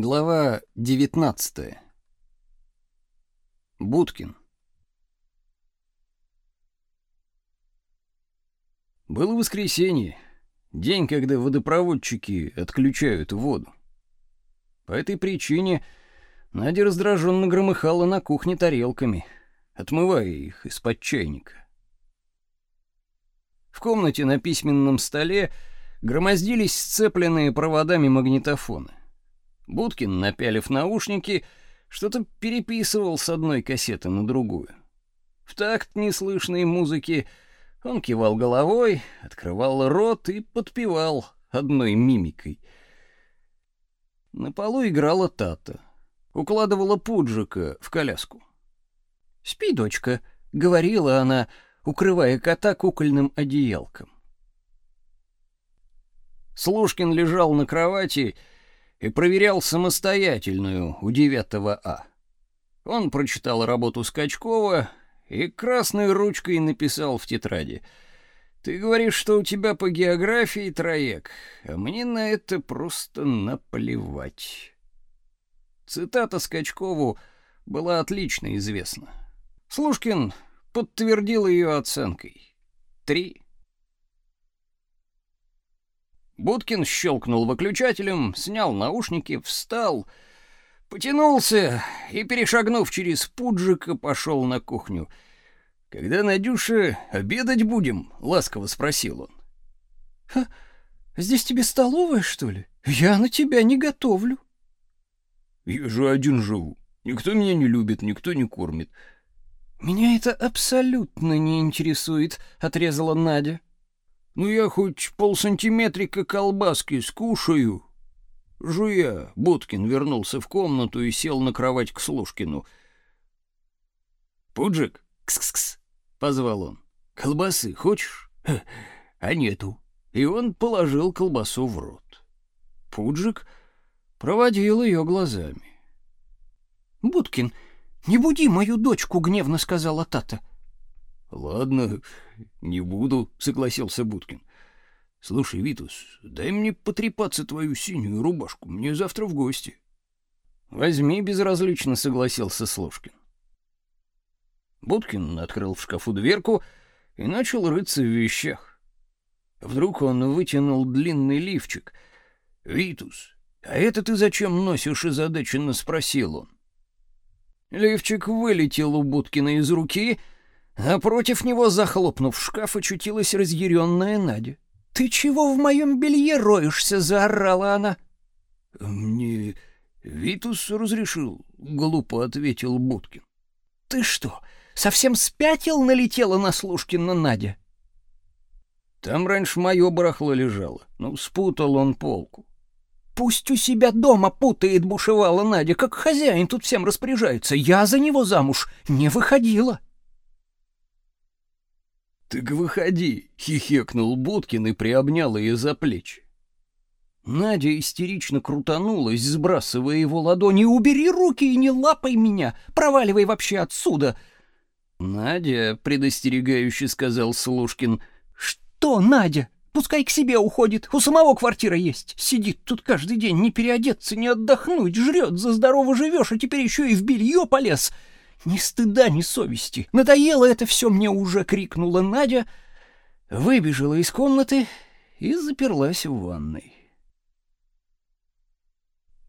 Глава 19. Будкин. Было воскресенье, день, когда водопроводчики отключают воду. По этой причине Надя раздраженно громыхала на кухне тарелками, отмывая их из-под чайника. В комнате на письменном столе громоздились сцепленные проводами магнитофоны. Будкин, напялив наушники, что-то переписывал с одной кассеты на другую. В такт неслышной музыки он кивал головой, открывал рот и подпевал одной мимикой. На полу играла Тата. Укладывала Пуджика в коляску. «Спи, дочка», — говорила она, укрывая кота кукольным одеялком. Слушкин лежал на кровати и проверял самостоятельную у 9 А. Он прочитал работу Скачкова и красной ручкой написал в тетради: "Ты говоришь, что у тебя по географии троек, а мне на это просто наплевать". Цитата Скачкову была отлично известна. Слушкин подтвердил ее оценкой: три. Будкин щелкнул выключателем, снял наушники, встал, потянулся и, перешагнув через пуджика, пошел на кухню. «Когда, Надюша, обедать будем?» — ласково спросил он. «Ха, здесь тебе столовая, что ли? Я на тебя не готовлю». «Я же один живу. Никто меня не любит, никто не кормит». «Меня это абсолютно не интересует», — отрезала Надя. Ну я хоть полсантиметрика колбаски скушаю. Жуя, Будкин вернулся в комнату и сел на кровать к Слушкину. «Пуджик, кс-кс-кс», — позвал он. «Колбасы хочешь?» «А нету». И он положил колбасу в рот. Пузжик проводил ее глазами. «Будкин, не буди мою дочку», — гневно сказала Тата. Ладно, не буду, согласился Будкин. Слушай, Витус, дай мне потрепаться твою синюю рубашку, мне завтра в гости. Возьми, безразлично согласился Слушкин. Будкин открыл в шкафу дверку и начал рыться в вещах. Вдруг он вытянул длинный лифчик. «Витус, а это ты зачем носишь?» — озадаченно спросил он. Лифчик вылетел у Будкина из руки — а против него, захлопнув шкаф, очутилась разъяренная Надя. «Ты чего в моем белье роешься?» — заорала она. «Мне Витус разрешил», — глупо ответил Будкин. «Ты что, совсем спятил?» — налетела на Слушкина Надя. «Там раньше мое барахло лежало. Ну, спутал он полку». «Пусть у себя дома путает», — бушевала Надя, — «как хозяин тут всем распоряжается. Я за него замуж не выходила». «Так выходи!» — хихикнул Будкин и приобнял ее за плечи. Надя истерично крутанулась, сбрасывая его ладони. «Убери руки и не лапай меня! Проваливай вообще отсюда!» «Надя», — предостерегающе сказал Слушкин. «Что, Надя? Пускай к себе уходит. У самого квартира есть. Сидит тут каждый день, не переодеться, не отдохнуть, жрет, за здорово живешь, а теперь еще и в белье полез. Ни стыда, ни совести. Надоело это все мне уже, крикнула Надя, выбежала из комнаты и заперлась в ванной.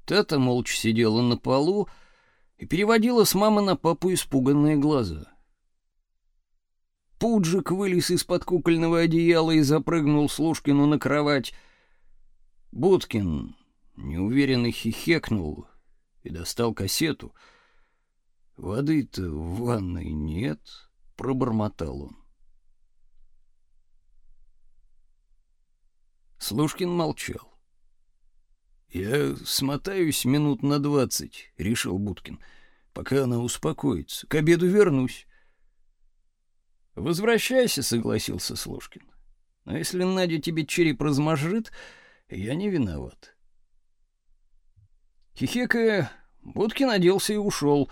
Тата молча сидела на полу и переводила с мамы на папу испуганные глаза. Пуджик вылез из-под кукольного одеяла и запрыгнул Слушкину на кровать. Будкин неуверенно хихекнул и достал кассету — Воды-то в ванной нет, пробормотал он. Слушкин молчал. Я смотаюсь минут на двадцать, решил Будкин, пока она успокоится. К обеду вернусь. Возвращайся, согласился Слушкин. Но если Надя тебе череп размажет, я не виноват. Хихекая, Будкин оделся и ушел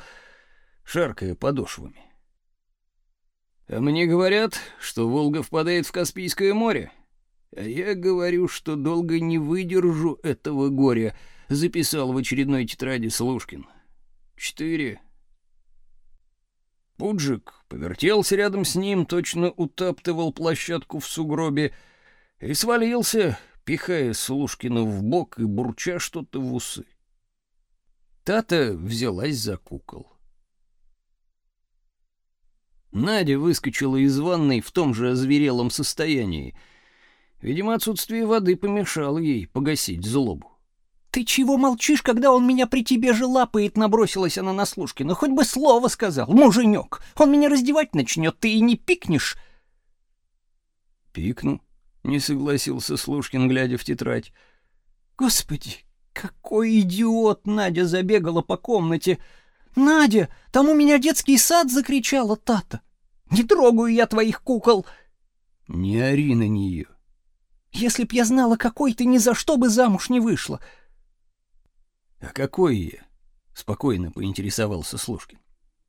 шаркая подошвами. А мне говорят, что Волга впадает в Каспийское море. А я говорю, что долго не выдержу этого горя, записал в очередной тетради Слушкин. Четыре. Пуджик повертелся рядом с ним, точно утаптывал площадку в сугробе и свалился, пихая Слушкина в бок и бурча что-то в усы. Тата взялась за кукол. Надя выскочила из ванной в том же озверелом состоянии. Видимо, отсутствие воды помешало ей погасить злобу. «Ты чего молчишь, когда он меня при тебе же лапает?» — набросилась она на Слушкина. «Хоть бы слово сказал, муженек. Он меня раздевать начнет, ты и не пикнешь». «Пикну», — не согласился Слушкин, глядя в тетрадь. «Господи, какой идиот!» — Надя забегала по комнате. «Надя, там у меня детский сад!» — закричала Тата. «Не трогаю я твоих кукол!» «Не ори на нее!» «Если б я знала, какой ты, ни за что бы замуж не вышла!» «А какой я?» — спокойно поинтересовался Слушкин.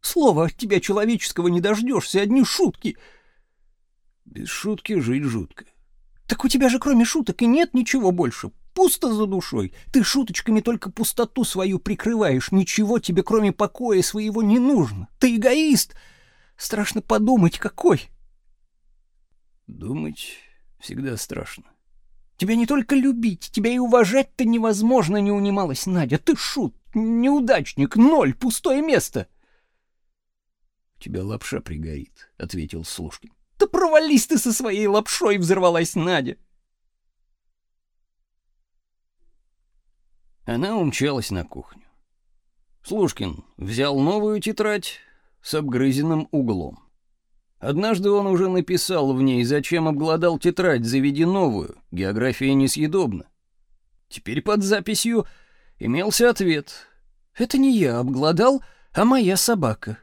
«Слова от тебя человеческого не дождешься, одни шутки!» «Без шутки жить жутко». «Так у тебя же кроме шуток и нет ничего больше пусто за душой. Ты шуточками только пустоту свою прикрываешь. Ничего тебе, кроме покоя своего, не нужно. Ты эгоист. Страшно подумать, какой. Думать всегда страшно. Тебя не только любить, тебя и уважать-то невозможно, не унималась Надя. Ты шут, неудачник, ноль, пустое место. — У тебя лапша пригорит, — ответил Слушкин. — Да провались ты со своей лапшой, — взорвалась Надя. — Она умчалась на кухню. Слушкин взял новую тетрадь с обгрызенным углом. Однажды он уже написал в ней, зачем обглодал тетрадь, заведи новую, география несъедобна. Теперь под записью имелся ответ. «Это не я обглодал, а моя собака».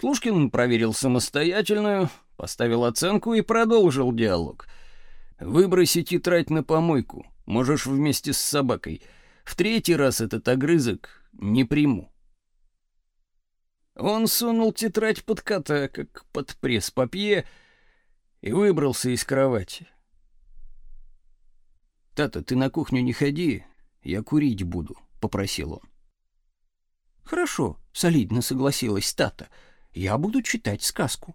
Слушкин проверил самостоятельную, поставил оценку и продолжил диалог. «Выброси тетрадь на помойку. Можешь вместе с собакой. В третий раз этот огрызок не приму. Он сунул тетрадь под кота, как под пресс-папье, и выбрался из кровати. «Тата, ты на кухню не ходи, я курить буду», — попросил он. «Хорошо», — солидно согласилась Тата, — «я буду читать сказку».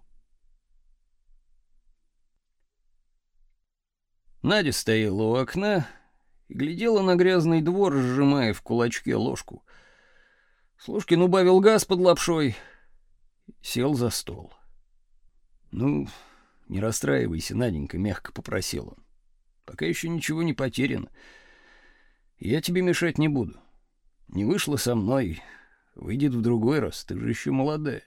Надя стояла у окна и глядела на грязный двор, сжимая в кулачке ложку. Слушкин убавил газ под лапшой, сел за стол. «Ну, не расстраивайся, Наденька», — мягко попросил он. «Пока еще ничего не потеряно. Я тебе мешать не буду. Не вышло со мной, выйдет в другой раз, ты же еще молодая».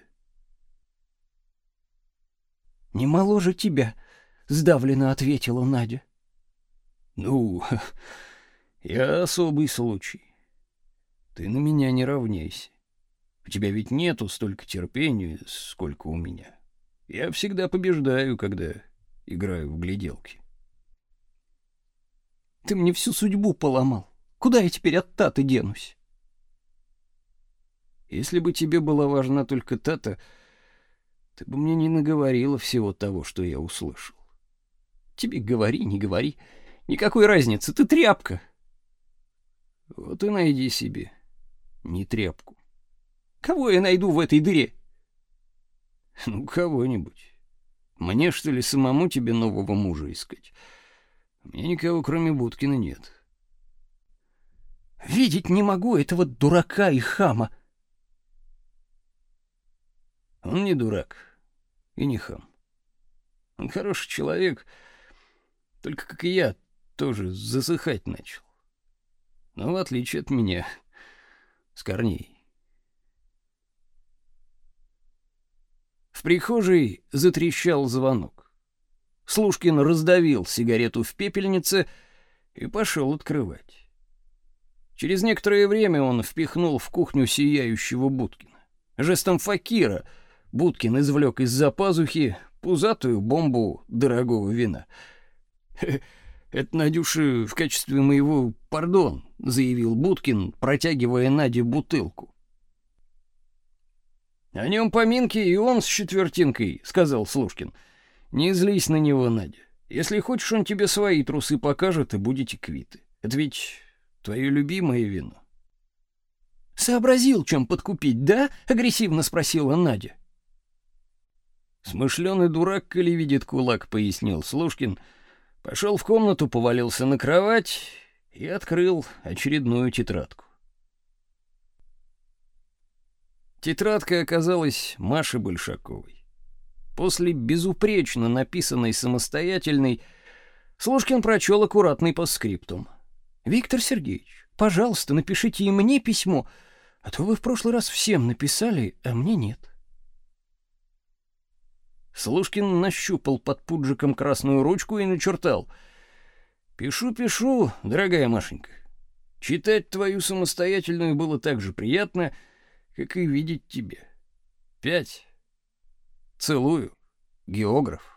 «Не моложе тебя», — сдавленно ответила Надя. «Ну, я особый случай. Ты на меня не равняйся. У тебя ведь нету столько терпения, сколько у меня. Я всегда побеждаю, когда играю в гляделки. Ты мне всю судьбу поломал. Куда я теперь от Таты денусь? Если бы тебе была важна только Тата, ты бы мне не наговорила всего того, что я услышал. Тебе говори, не говори. Никакой разницы, ты тряпка. Вот и найди себе не тряпку. Кого я найду в этой дыре? Ну, кого-нибудь. Мне, что ли, самому тебе нового мужа искать? У меня никого, кроме Будкина, нет. Видеть не могу этого дурака и хама. Он не дурак и не хам. Он хороший человек, только, как и я, тоже засыхать начал но в отличие от меня, с корней. В прихожей затрещал звонок. Слушкин раздавил сигарету в пепельнице и пошел открывать. Через некоторое время он впихнул в кухню сияющего Будкина. Жестом факира Будкин извлек из-за пазухи пузатую бомбу дорогого вина. «Это, Надюша, в качестве моего пардон», — заявил Будкин, протягивая Наде бутылку. «О нем поминки и он с четвертинкой», — сказал Слушкин. «Не злись на него, Надя. Если хочешь, он тебе свои трусы покажет, и будете квиты. Это ведь Твое любимое вино. Сообразил, чем подкупить, да? агрессивно спросила Надя. Смышленый дурак, коли видит кулак, пояснил Слушкин. Пошел в комнату, повалился на кровать и открыл очередную тетрадку. Тетрадка оказалась Маши Большаковой. После безупречно написанной самостоятельной Слушкин прочел аккуратный постскриптум. «Виктор Сергеевич, пожалуйста, напишите и мне письмо, а то вы в прошлый раз всем написали, а мне нет». Слушкин нащупал под пуджиком красную ручку и начертал. «Пишу, пишу, дорогая Машенька. Читать твою самостоятельную было так же приятно, как и видеть тебя. Пять. Целую. Географ».